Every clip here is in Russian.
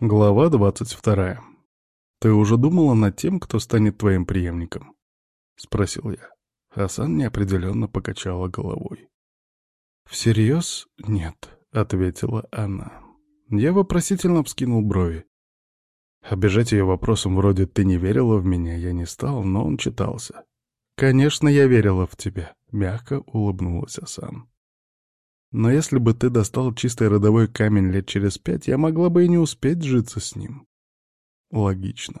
Глава двадцать вторая. «Ты уже думала над тем, кто станет твоим преемником?» — спросил я. Хасан неопределенно покачала головой. «Всерьез? Нет», — ответила она. Я вопросительно вскинул брови. Обижать ее вопросом вроде «ты не верила в меня» я не стал, но он читался. «Конечно, я верила в тебя», — мягко улыбнулась Асан. Но если бы ты достал чистый родовой камень лет через пять, я могла бы и не успеть житься с ним. Логично.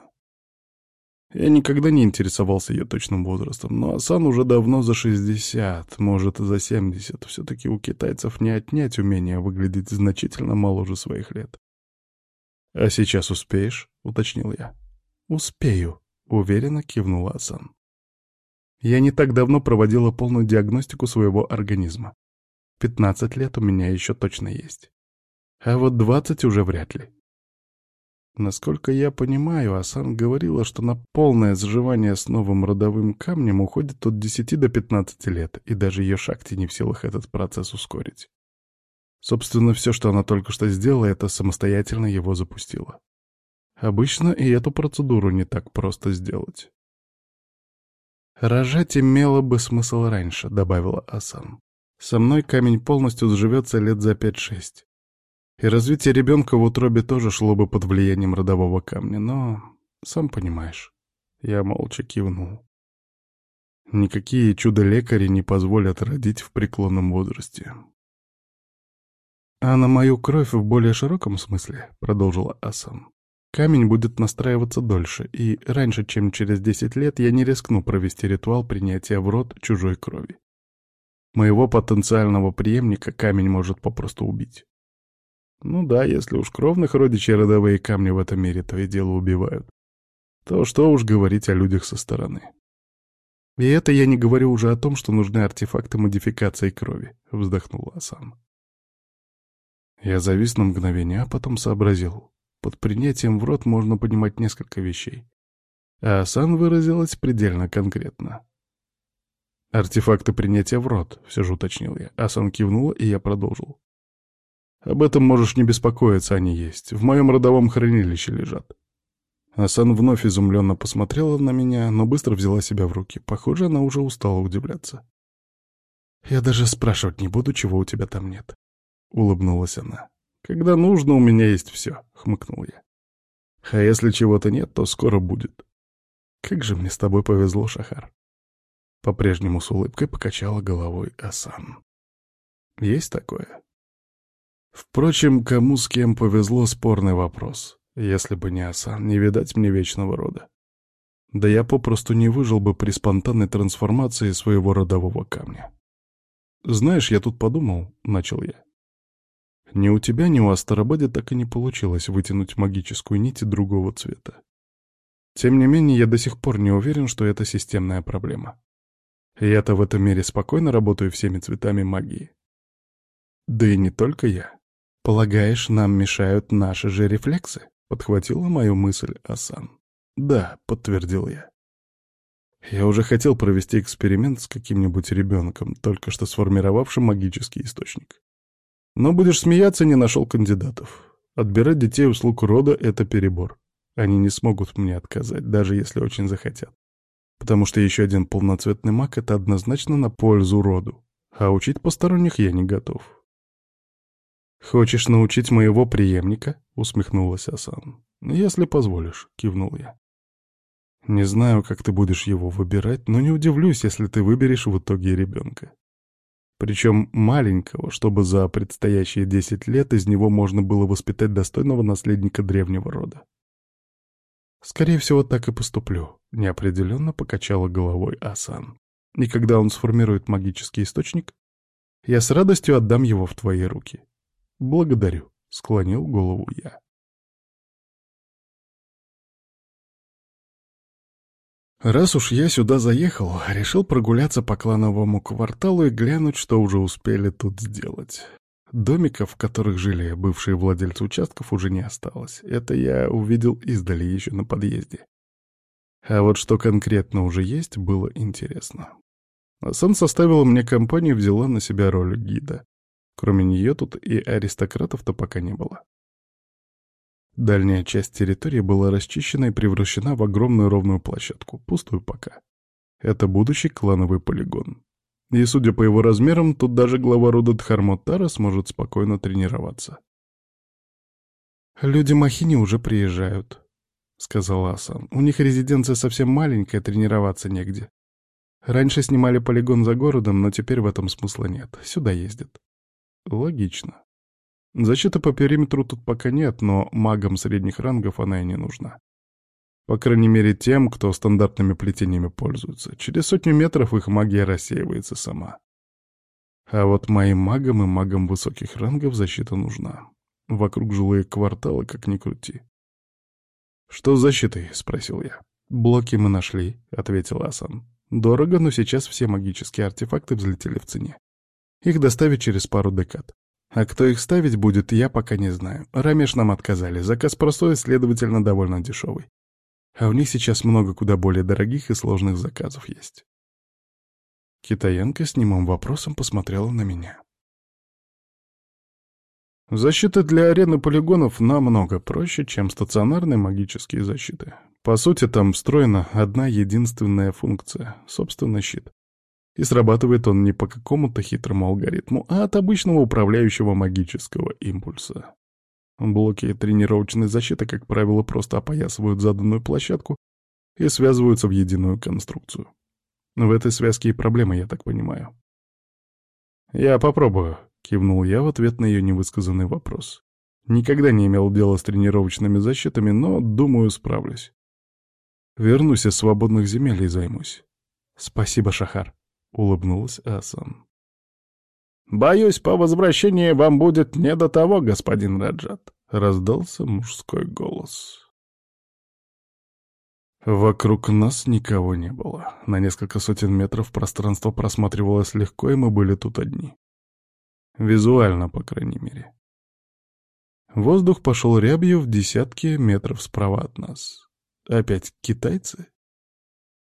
Я никогда не интересовался ее точным возрастом, но Асан уже давно за 60, может, за 70. Все-таки у китайцев не отнять умение выглядеть значительно моложе своих лет. «А сейчас успеешь?» — уточнил я. «Успею», — уверенно кивнула Асан. Я не так давно проводила полную диагностику своего организма. Пятнадцать лет у меня еще точно есть. А вот двадцать уже вряд ли. Насколько я понимаю, Асан говорила, что на полное заживание с новым родовым камнем уходит от 10 до 15 лет, и даже ее шахте не в силах этот процесс ускорить. Собственно, все, что она только что сделала, это самостоятельно его запустила. Обычно и эту процедуру не так просто сделать. «Рожать имело бы смысл раньше», — добавила Асан. Со мной камень полностью сживется лет за пять-шесть. И развитие ребенка в утробе тоже шло бы под влиянием родового камня, но, сам понимаешь, я молча кивнул. Никакие чудо-лекари не позволят родить в преклонном возрасте. «А на мою кровь в более широком смысле», — продолжила Асан, — «камень будет настраиваться дольше, и раньше, чем через десять лет, я не рискну провести ритуал принятия в рот чужой крови. Моего потенциального преемника камень может попросту убить. Ну да, если уж кровных родичей родовые камни в этом мире то и дело убивают, то что уж говорить о людях со стороны. И это я не говорю уже о том, что нужны артефакты модификации крови, вздохнул Асан. Я завис на мгновение, а потом сообразил. Под принятием в рот можно понимать несколько вещей. А Асан выразилась предельно конкретно. «Артефакты принятия в рот», — все же уточнил я. Асан кивнула, и я продолжил. «Об этом можешь не беспокоиться, они есть. В моем родовом хранилище лежат». Асан вновь изумленно посмотрела на меня, но быстро взяла себя в руки. Похоже, она уже устала удивляться. «Я даже спрашивать не буду, чего у тебя там нет», — улыбнулась она. «Когда нужно, у меня есть все», — хмыкнул я. «А если чего-то нет, то скоро будет». «Как же мне с тобой повезло, Шахар». По-прежнему с улыбкой покачала головой Асан. Есть такое? Впрочем, кому с кем повезло спорный вопрос. Если бы не Асан, не видать мне вечного рода. Да я попросту не выжил бы при спонтанной трансформации своего родового камня. «Знаешь, я тут подумал», — начал я. «Ни у тебя, ни у Астарабаде так и не получилось вытянуть магическую нить другого цвета. Тем не менее, я до сих пор не уверен, что это системная проблема. Я-то в этом мире спокойно работаю всеми цветами магии. Да и не только я. Полагаешь, нам мешают наши же рефлексы? Подхватила мою мысль Асан. Да, подтвердил я. Я уже хотел провести эксперимент с каким-нибудь ребенком, только что сформировавшим магический источник. Но будешь смеяться, не нашел кандидатов. Отбирать детей услуг рода — это перебор. Они не смогут мне отказать, даже если очень захотят потому что еще один полноцветный маг — это однозначно на пользу роду, а учить посторонних я не готов. «Хочешь научить моего преемника?» — усмехнулась Асан. «Если позволишь», — кивнул я. «Не знаю, как ты будешь его выбирать, но не удивлюсь, если ты выберешь в итоге ребенка. Причем маленького, чтобы за предстоящие десять лет из него можно было воспитать достойного наследника древнего рода. «Скорее всего, так и поступлю», — неопределенно покачала головой Асан. «И когда он сформирует магический источник, я с радостью отдам его в твои руки». «Благодарю», — склонил голову я. Раз уж я сюда заехал, решил прогуляться по клановому кварталу и глянуть, что уже успели тут сделать. Домиков, в которых жили бывшие владельцы участков, уже не осталось. Это я увидел издали еще на подъезде. А вот что конкретно уже есть, было интересно. Асан составила мне компанию и взяла на себя роль гида. Кроме нее тут и аристократов-то пока не было. Дальняя часть территории была расчищена и превращена в огромную ровную площадку, пустую пока. Это будущий клановый полигон. И, судя по его размерам, тут даже глава рода Дхармотара сможет спокойно тренироваться. «Люди Махини уже приезжают», — сказал Асан. «У них резиденция совсем маленькая, тренироваться негде. Раньше снимали полигон за городом, но теперь в этом смысла нет. Сюда ездят». «Логично. Защиты по периметру тут пока нет, но магам средних рангов она и не нужна. По крайней мере тем, кто стандартными плетениями пользуется. Через сотню метров их магия рассеивается сама. А вот моим магам и магам высоких рангов защита нужна. Вокруг жилые кварталы, как ни крути. «Что с защитой?» — спросил я. «Блоки мы нашли», — ответил Асан. «Дорого, но сейчас все магические артефакты взлетели в цене. Их доставят через пару декад. А кто их ставить будет, я пока не знаю. Рамеш нам отказали. Заказ простой, следовательно, довольно дешевый. А у них сейчас много куда более дорогих и сложных заказов есть. Китаянка с немым вопросом посмотрела на меня. Защита для арены полигонов намного проще, чем стационарные магические защиты. По сути, там встроена одна единственная функция — собственный щит. И срабатывает он не по какому-то хитрому алгоритму, а от обычного управляющего магического импульса. Блоки тренировочной защиты, как правило, просто опоясывают заданную площадку и связываются в единую конструкцию. В этой связке и проблема, я так понимаю. «Я попробую», — кивнул я в ответ на ее невысказанный вопрос. «Никогда не имел дела с тренировочными защитами, но, думаю, справлюсь. Вернусь из свободных земель и займусь». «Спасибо, Шахар», — улыбнулась Асан. «Боюсь, по возвращении вам будет не до того, господин Раджат», — раздался мужской голос. Вокруг нас никого не было. На несколько сотен метров пространство просматривалось легко, и мы были тут одни. Визуально, по крайней мере. Воздух пошел рябью в десятки метров справа от нас. Опять китайцы?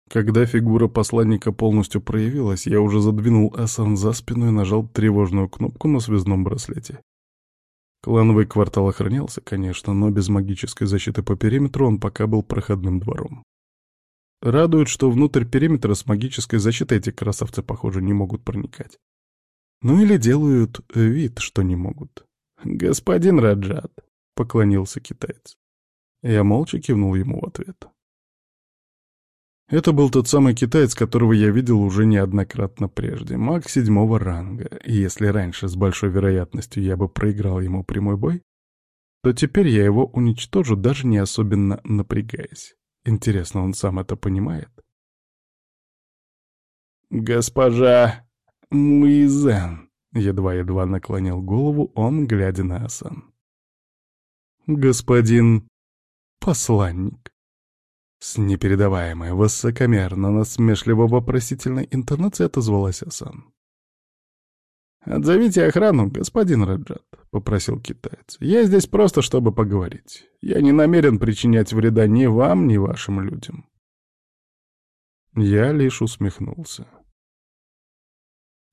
Когда фигура посланника полностью проявилась, я уже задвинул Асан за спину и нажал тревожную кнопку на связном браслете. Клановый квартал охранялся, конечно, но без магической защиты по периметру он пока был проходным двором. Радует, что внутрь периметра с магической защитой эти красавцы, похоже, не могут проникать. Ну или делают вид, что не могут. «Господин Раджат», — поклонился китаец. Я молча кивнул ему в ответ. Это был тот самый китаец, которого я видел уже неоднократно прежде, маг седьмого ранга, и если раньше с большой вероятностью я бы проиграл ему прямой бой, то теперь я его уничтожу, даже не особенно напрягаясь. Интересно, он сам это понимает? «Госпожа Муизен», — едва-едва наклонил голову он, глядя на Асан. «Господин посланник», с непередаваемой, высокомерно-насмешливо-вопросительной интонацией отозвалась Асан. «Отзовите охрану, господин Раджат», — попросил китаец. «Я здесь просто, чтобы поговорить. Я не намерен причинять вреда ни вам, ни вашим людям». Я лишь усмехнулся.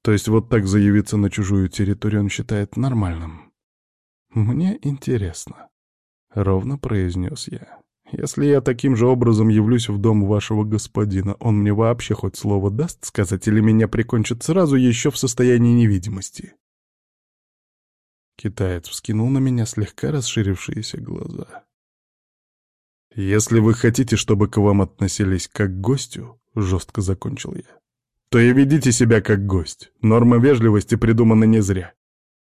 То есть вот так заявиться на чужую территорию он считает нормальным? Мне интересно, — ровно произнес я. Если я таким же образом явлюсь в дом вашего господина, он мне вообще хоть слово даст сказать или меня прикончит сразу еще в состоянии невидимости?» Китаец вскинул на меня слегка расширившиеся глаза. «Если вы хотите, чтобы к вам относились как к гостю», — жестко закончил я, — «то и ведите себя как гость. Нормы вежливости придуманы не зря.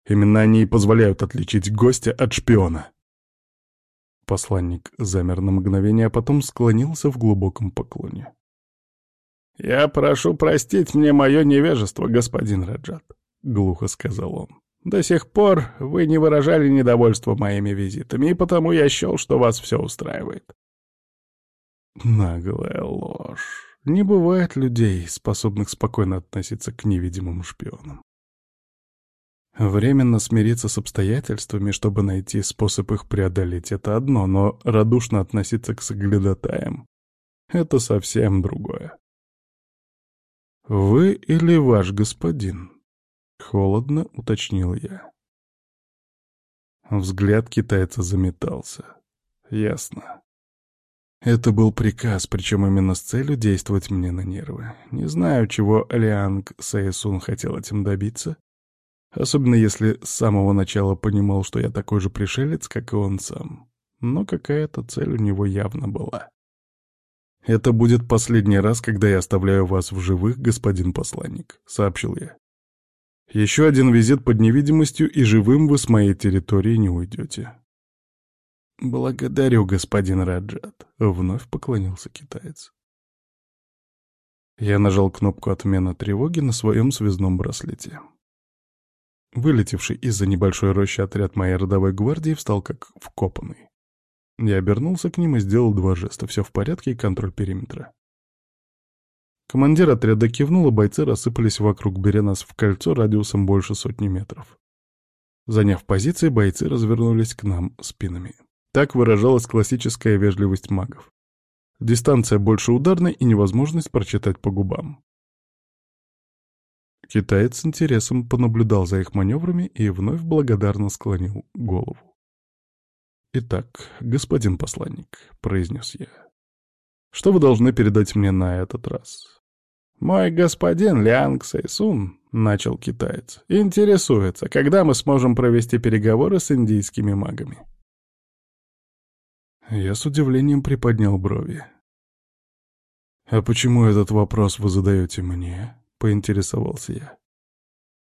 Именно они и позволяют отличить гостя от шпиона». Посланник замер на мгновение, а потом склонился в глубоком поклоне. «Я прошу простить мне мое невежество, господин Раджат», — глухо сказал он. «До сих пор вы не выражали недовольства моими визитами, и потому я счел, что вас все устраивает». Наглая ложь. Не бывает людей, способных спокойно относиться к невидимым шпионам. Временно смириться с обстоятельствами, чтобы найти способ их преодолеть, это одно, но радушно относиться к соглядатаям — это совсем другое. «Вы или ваш господин?» — холодно уточнил я. Взгляд китайца заметался. Ясно. Это был приказ, причем именно с целью действовать мне на нервы. Не знаю, чего Лианг Сэйсун хотел этим добиться, особенно если с самого начала понимал, что я такой же пришелец, как и он сам. Но какая-то цель у него явно была. «Это будет последний раз, когда я оставляю вас в живых, господин посланник», — сообщил я. «Еще один визит под невидимостью, и живым вы с моей территории не уйдете». «Благодарю, господин Раджат», — вновь поклонился китаец. Я нажал кнопку отмена тревоги на своем связном браслете. Вылетевший из-за небольшой рощи отряд моей родовой гвардии встал как вкопанный. Я обернулся к ним и сделал два жеста. Все в порядке и контроль периметра. Командир отряда кивнул, и бойцы рассыпались вокруг, беря нас в кольцо радиусом больше сотни метров. Заняв позиции, бойцы развернулись к нам спинами. Так выражалась классическая вежливость магов. Дистанция больше ударной и невозможность прочитать по губам. Китаец с интересом понаблюдал за их маневрами и вновь благодарно склонил голову. «Итак, господин посланник», — произнес я, — «что вы должны передать мне на этот раз?» «Мой господин Лианг Сайсун», — начал китаец, — «интересуется, когда мы сможем провести переговоры с индийскими магами». Я с удивлением приподнял брови. «А почему этот вопрос вы задаете мне?» — поинтересовался я.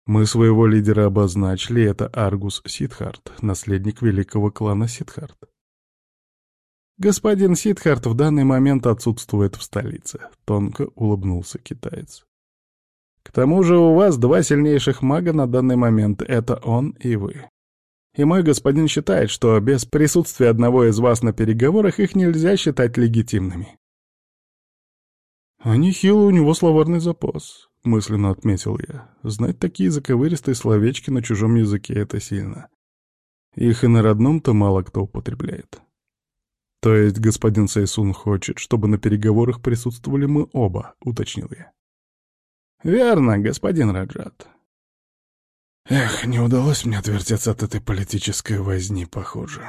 «Мы своего лидера обозначили, это Аргус Сидхарт, наследник великого клана Сидхарт. «Господин Сидхарт в данный момент отсутствует в столице», — тонко улыбнулся китаец. «К тому же у вас два сильнейших мага на данный момент — это он и вы. И мой господин считает, что без присутствия одного из вас на переговорах их нельзя считать легитимными. «А нехило у него словарный запас», — мысленно отметил я. «Знать такие заковыристые словечки на чужом языке — это сильно. Их и на родном-то мало кто употребляет». «То есть господин Сайсун хочет, чтобы на переговорах присутствовали мы оба», — уточнил я. «Верно, господин Раджат», Эх, не удалось мне отвертеться от этой политической возни, похоже.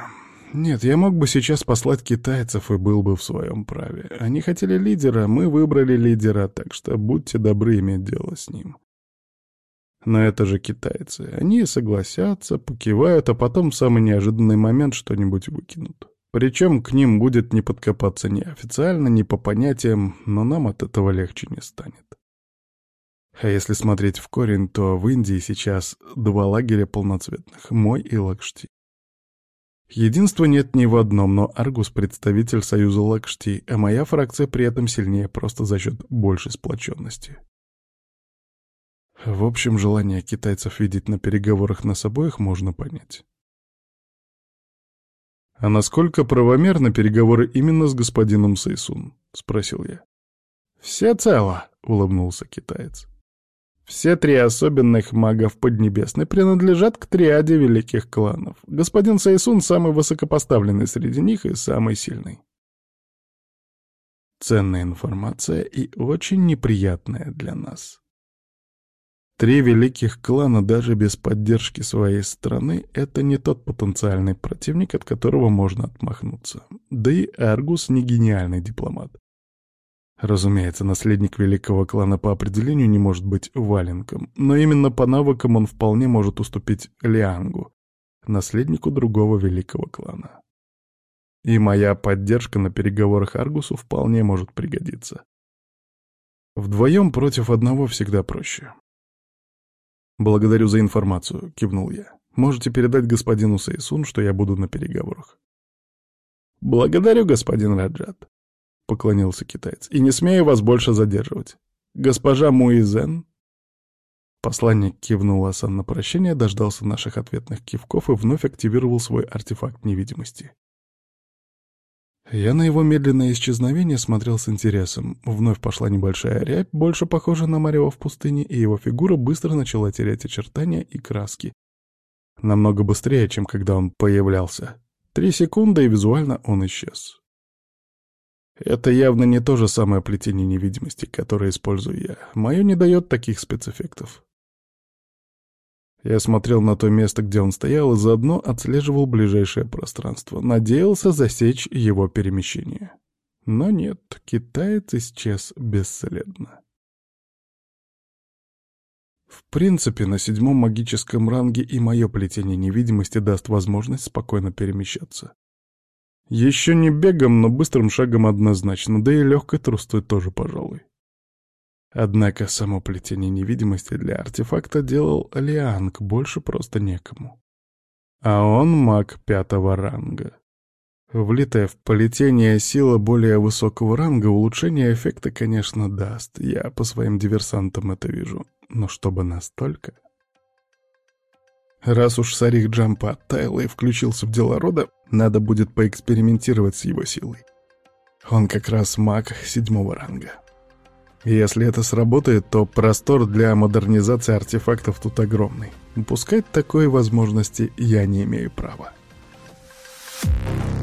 Нет, я мог бы сейчас послать китайцев и был бы в своем праве. Они хотели лидера, мы выбрали лидера, так что будьте добры иметь дело с ним. Но это же китайцы. Они согласятся, покивают, а потом в самый неожиданный момент что-нибудь выкинут. Причем к ним будет не подкопаться ни официально, ни по понятиям, но нам от этого легче не станет. А если смотреть в корень, то в Индии сейчас два лагеря полноцветных — мой и Лакшти. Единства нет ни в одном, но Аргус — представитель союза Лакшти, а моя фракция при этом сильнее просто за счет большей сплоченности. В общем, желание китайцев видеть на переговорах нас обоих можно понять. «А насколько правомерны переговоры именно с господином Сейсун?» — спросил я. «Все цело», — улыбнулся китаец. Все три особенных магов Поднебесной принадлежат к триаде великих кланов. Господин Сайсун самый высокопоставленный среди них и самый сильный. Ценная информация и очень неприятная для нас. Три великих клана даже без поддержки своей страны — это не тот потенциальный противник, от которого можно отмахнуться. Да и Аргус не гениальный дипломат. Разумеется, наследник великого клана по определению не может быть валенком, но именно по навыкам он вполне может уступить Лиангу, наследнику другого великого клана. И моя поддержка на переговорах Аргусу вполне может пригодиться. Вдвоем против одного всегда проще. «Благодарю за информацию», — кивнул я. «Можете передать господину Сейсун, что я буду на переговорах». «Благодарю, господин Раджат», — поклонился китаец, — «и не смею вас больше задерживать. Госпожа Муизен...» Посланник кивнул Асан на прощение, дождался наших ответных кивков и вновь активировал свой артефакт невидимости. Я на его медленное исчезновение смотрел с интересом. Вновь пошла небольшая рябь, больше похожая на Марева в пустыне, и его фигура быстро начала терять очертания и краски. Намного быстрее, чем когда он появлялся. Три секунды, и визуально он исчез. Это явно не то же самое плетение невидимости, которое использую я. Мое не дает таких спецэффектов. Я смотрел на то место, где он стоял, и заодно отслеживал ближайшее пространство. Надеялся засечь его перемещение. Но нет, китаец исчез бесследно. В принципе, на седьмом магическом ранге и мое плетение невидимости даст возможность спокойно перемещаться. Еще не бегом, но быстрым шагом однозначно, да и легкой трустой тоже, пожалуй. Однако само плетение невидимости для артефакта делал Лианг, больше просто некому. А он маг пятого ранга. Влитая в плетение сила более высокого ранга улучшение эффекта, конечно, даст. Я по своим диверсантам это вижу. Но чтобы настолько... Раз уж Сарих Джампа оттаял и включился в дела рода, надо будет поэкспериментировать с его силой. Он как раз маг седьмого ранга. Если это сработает, то простор для модернизации артефактов тут огромный. Упускать такой возможности я не имею права. Thank you.